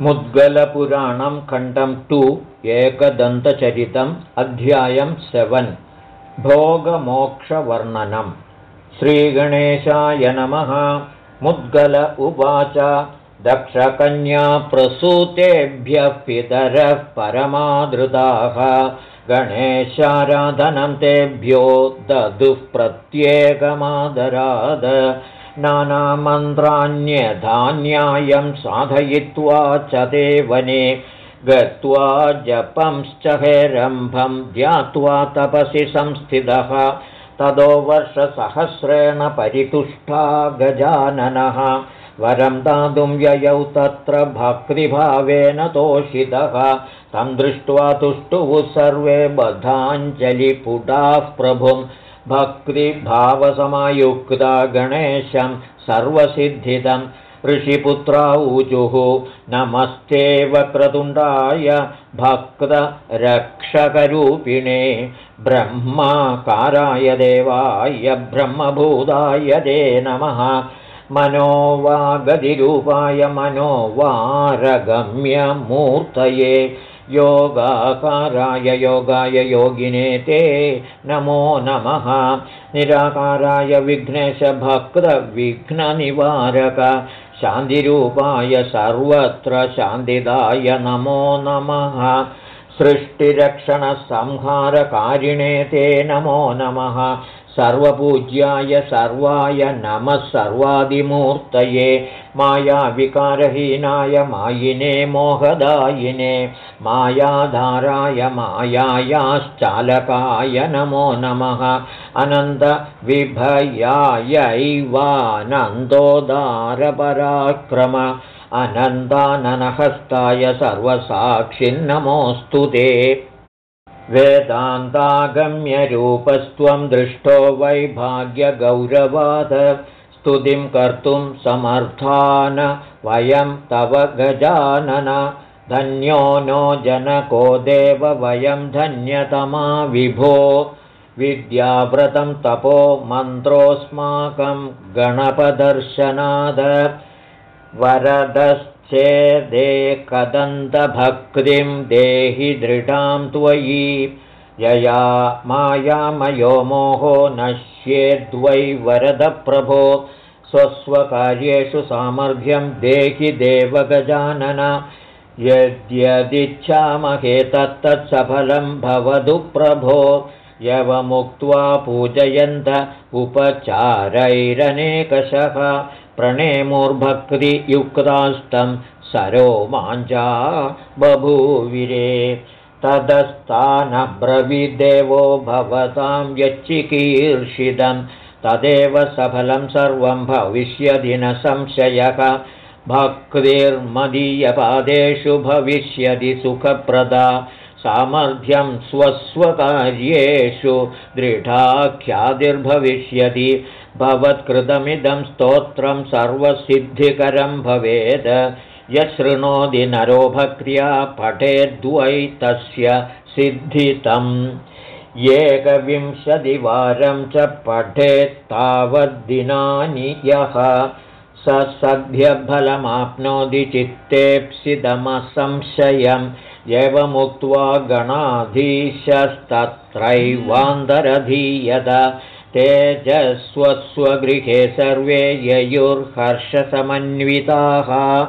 मुद्गलपुराणं खण्डं टु एकदन्तचरितम् अध्यायं सेवन्। भोगमोक्षवर्णनम् श्रीगणेशाय नमः। मुद्गल उवाच। दक्षकन्याप्रसूतेभ्यः पितरः परमादृताः। गणेशाराधनं तेभ्यो प्रत्येकमादराद नानामन्त्राण्यधान्यायं साधयित्वा च देवने गत्वा जपंश्च हेरम्भं ध्यात्वा तपसि संस्थितः। ततो वर्षसहस्रेण परितुष्टा गजाननः। वरं दातुं ययौ तत्र भक्तिभावेन तोषितः। तं दृष्ट्वा तुष्टुः सर्वे बधाञ्जलिपुटाः प्रभुं भक्तिभावसमायुक्ता गणेशं सर्वसिद्धिदं ऋषिपुत्रा ऊजुः नमस्ते वक्रतुण्डाय भक्तरक्षकरूपिणे ब्रह्माकाराय देवाय ब्रह्मभूताय दे नमः। मनो वा गतिरूपाय मनो वारगम्यमूर्तये योगाकाराय योगाय योगिने ते नमो नमः। निराकाराय विघ्नेशभक्तविघ्ननिवारक। शान्तिरूपाय सर्वत्र शान्तिदाय नमो नमः। सृष्टिरक्षणसंहारकारिणे ते नमो नमः सर्वपूज्याय सर्वाय नमः सर्वादिमूर्तये मायाविकारहीनाय मायिने मोहदायिने मायाधाराय मायायाश्चालकाय नमो नमः अनन्तविभयायैवानन्दोदारपराक्रम अनन्ताननहस्ताय सर्वसाक्षिन्नमोऽस्तु ते वेदान्तागम्यरूपस्त्वं दृष्टो वैभाग्यगौरवाद स्तुतिं कर्तुं समर्थान वयं तव गजानन। धन्यो नो जनको देव वयं धन्यतमा विभो। विद्याव्रतं तपो मन्त्रोऽस्माकं गणपदर्शनाद। वरदस् चेदे कदन्तभक्तिं देहि दृढां त्वयि। यया मायामयो मोहो नश्येद्वै वरदप्रभो। स्वस्वकार्येषु सामर्थ्यं देहि देवगजानन। यद्यदिच्छामहे तत्तत्सफलं भवतु प्रभो। यवमुक्त्वा पूजयन्त उपचारैरनेकशः प्रणेमुर्भक्तियुक्तास्तं सरो माञ्जा बभूविरे। तदस्तानब्रविदेवो भवतां यच्चिकीर्षितं तदेव सफलं सर्वं भविष्यदि न संशयः। भक्तिर्मदीयपादेषु भविष्यति सुखप्रदा। सामर्थ्यं स्वस्वकार्येषु दृढाख्यातिर्भविष्यति भवत्कृतमिदं स्तोत्रं सर्वसिद्धिकरं भवेत् यशृणोति नरो भक्त्या पठेद्वै तस्य सिद्धितम् एकविंशतिवारं च पठेत् तावद्दिनानि यः स सभ्यफलमाप्नोति चित्तेप्सितमसंशयम् एवमुक्त्वा गणाधीशस्तत्रैवान्तरधीयत तेजस्वस्वगृहे सर्वे ययुर्हर्षसमन्विताः।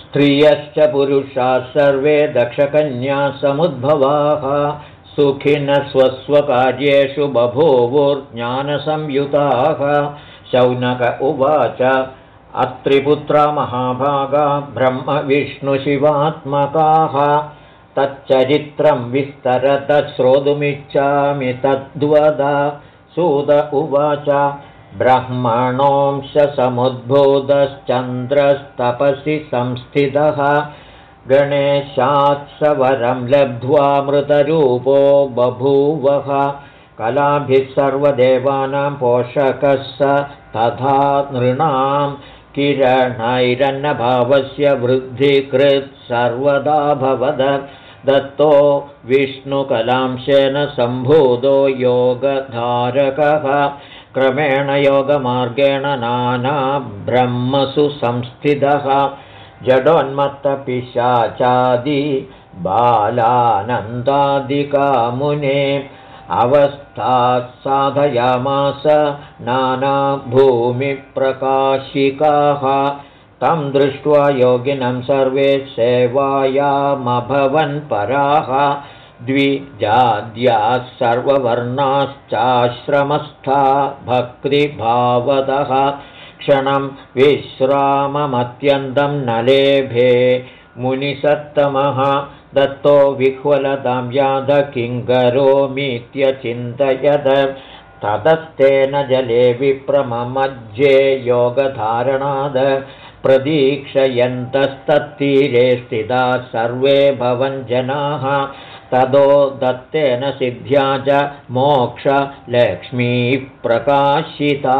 स्त्रियश्च पुरुषाः सर्वे दक्षकन्यासमुद्भवाः सुखिनः स्वस्वकार्येषु बभूवुर्ज्ञानसंयुताः। शौनक उवाच अत्रिपुत्रा महाभागा ब्रह्मविष्णुशिवात्मकाः। तच्चरित्रं विस्तरतः श्रोतुमिच्छामि तद्वद सुद उवाच ब्रह्मणोऽंशसमुद्भूतश्चन्द्रस्तपसि संस्थितः। गणेशात्सवरं लब्ध्वा मृतरूपो बभूवः। कलाभिः सर्वदेवानां पोषकः स तथा नृणां। किरणैरन्नभावस्य वृद्धिकृत् सर्वदा भवद दत्तो विष्णुकलांशेन सम्भूतो योगधारकः। क्रमेण योगमार्गेण नानाब्रह्मसु संस्थितः जडोन्मत्तपिशाचादि बालानन्दादिकामुने अवस्थात् साधयामास नानाभूमिप्रकाशिकाः तं दृष्ट्वा योगिनं सर्वे सेवायामभवन्पराः द्विजाद्याः सर्ववर्णाश्चाश्रमस्था भक्तिभावदः। क्षणं विश्राममत्यन्तं न लेभे मुनिसत्तमः। दत्तो विह्वलतां याद किं करोमीत्यचिन्तयद। ततस्तेन जले विप्रममज्ये योगधारणाद प्रतीक्षयन्तस्तत्तीरे स्थिताः सर्वे भवञ्जनाः तदो दत्तेन सिद्ध्या च मोक्षलक्ष्मीः प्रकाशिता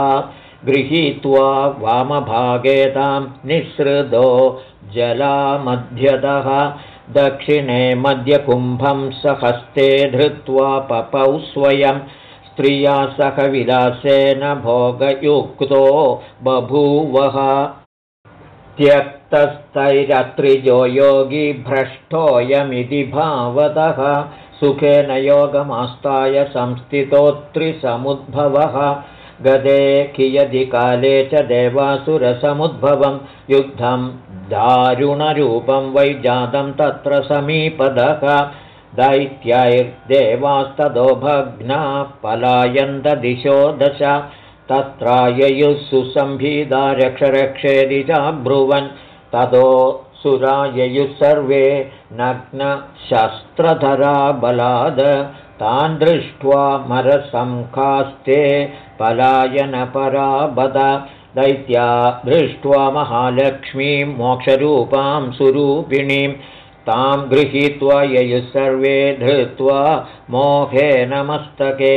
गृहीत्वा वामभागे तां निःसृतो जलामध्यतः। दक्षिणे मध्यकुम्भं सहस्ते धृत्वा पपौ स्वयं। स्त्रिया सह विलासेन भोगयुक्तो बभूवः त्यक्तस्तैरत्रिजो योगी भ्रष्टोऽयमिति भावतः सुखेन योगमास्ताय संस्थितोत्रिसमुद्भवः। गदे कियदि काले च देवासुरसमुद्भवं। युद्धं दारुणरूपं वै जातं तत्र समीपदः। दैत्यैर्देवास्तदो भग्ना पलायन्तदिशो दश तत्राययुः सुसम्भीदा रक्षरक्षेदि चाब्रुवन् ततो सुराययुः सर्वे नग्नशस्त्रधरा बलाद तान् दृष्ट्वा मरसंखास्ते पलायनपराबद दैत्या दृष्ट्वा महालक्ष्मीं मोक्षरूपां सुरूपिणीं। तां गृहीत्वा ययुः सर्वे धृत्वा मोहेन मस्तके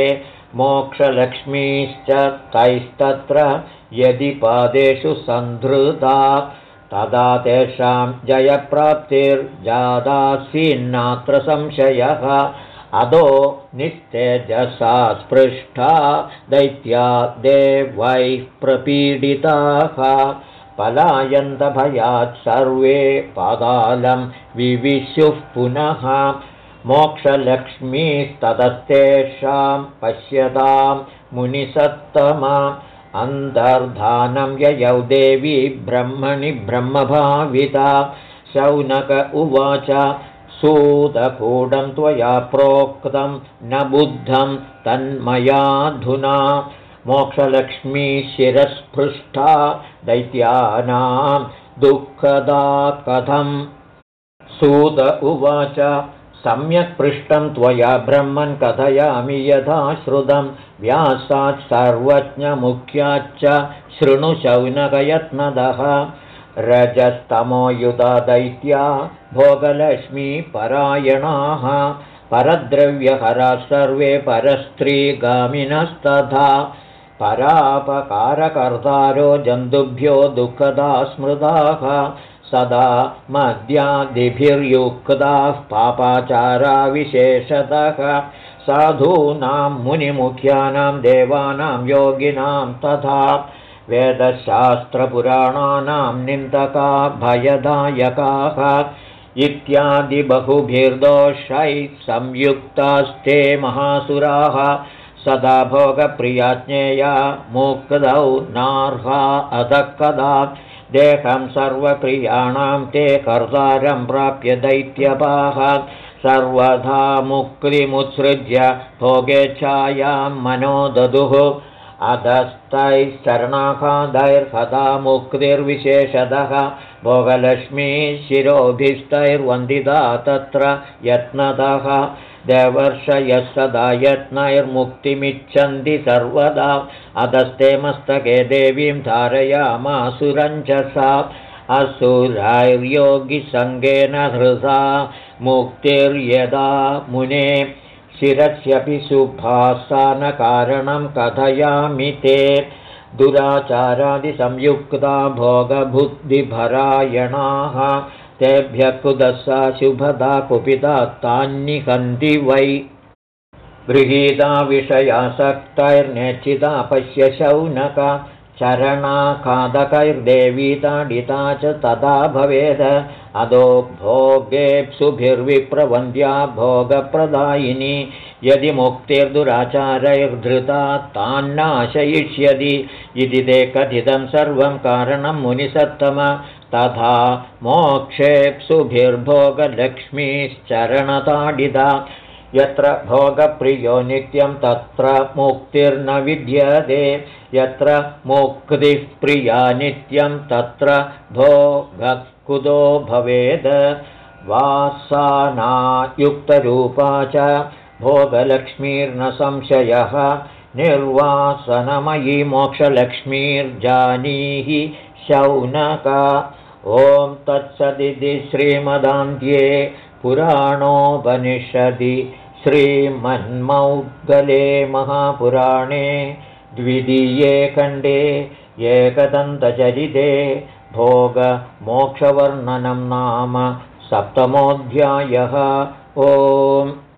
मोक्षलक्ष्मीश्च तैस्तत्र यदि पादेषु सन्धृता तदा तेषां जयप्राप्तिर्जादासीन्नात्र संशयः। अदो निस्तेजसा स्पृष्टा दैत्या देवैः प्रपीडिताः। पलायन्तभयात् सर्वे पादालं विविशुः पुनः मोक्षलक्ष्मीस्ततस्तेषां पश्यतां मुनिसत्तमा अन्तर्धानं ययौ देवी ब्रह्मणि ब्रह्मभाविता। शौनक उवाच सूतकूडं त्वया प्रोक्तं न बुद्धं तन्मयाधुना। मोक्षलक्ष्मीशिरस्पृष्टा दैत्यानां दुःखदा कथम् सूत उवाच सम्यक् पृष्टं त्वया ब्रह्मन् कथयामि यथा श्रुतं। व्यासात् सर्वज्ञमुख्याच्च शृणुशौनकयत्नदः रजस्तमोयुधा दैत्या भोगलक्ष्मीपरायणाः। परद्रव्यहरा सर्वे परस्त्रीगामिनस्तथा। परापकारकर्तारो जन्तुभ्यो दुःखदा स्मृताः सदा मद्यादिभिर्युक्ताः पापाचाराविशेषतः साधूनां मुनिमुख्यानां देवानां योगिनां तथा वेदशास्त्रपुराणानां निन्दका भयदायकाः इत्यादिबहुभिर्दोषैः संयुक्तास्ते महासुराः सदा भोगप्रियाज्ञेया मुक्तौ नार्हा अधः कदा देहं सर्वप्रियाणां ते कर्तारं प्राप्य दैत्यपाः। सर्वथा मुक्तिमुत्सृज्य भोगेच्छायां मनो ददुः अधस्तैः शरणाखादैर्हदा मुक्तिर्विशेषतः भोगलक्ष्मी शिरोभिस्तैर्वन्दिता तत्र यत्नतः देवर्षयः सदा यत्नैर्मुक्तिमिच्छन्ति सर्वदा। अधस्ते मस्तके देवीं धारयामासुरञ्जसा असुरैर्योगिसङ्गेन हृदा मुक्तिर्यदा मुने शिरस्यपि शुभासानकारणं कथयामि ते दुराचारादिसंयुक्ता भोगबुद्धिभरायणाः। तेभ्यः कुदसा शुभदा कुपिता तान्निहन्ति वै। गृहीता विषयासक्तैर्नेचिता पश्य शौनक चरणाखादकैर्देवी ताडिता च तदा भवेद। अदो भोगेप्सुभिर्विप्रवन्द्या भोगप्रदायिनी। यदि मुक्तिर्दुराचारैर्धृता तान्नाशयिष्यति। इति ते कथितं सर्वं कारणं मुनिसत्तम। तथा मोक्षेप्सुभिर्भोगलक्ष्मीश्चरणताडिता यत्र भोगप्रियो नित्यं तत्र मुक्तिर्न विद्यते यत्र मुक्तिः प्रिया नित्यं तत्र भोगकुतो भवेद्। वासानायुक्तरूपा च भोगलक्ष्मीर्न संशयः निर्वासनमयी मोक्षलक्ष्मीर्जानीहि शौनक। ॐ तत्सदिति श्रीमदान्त्ये पुराणोपनिषदि श्रीमन्मौद्गले महापुराणे द्वितीये खण्डे एकदन्तचरिते भोगमोक्षवर्णनं नाम सप्तमोऽध्यायः। ओम्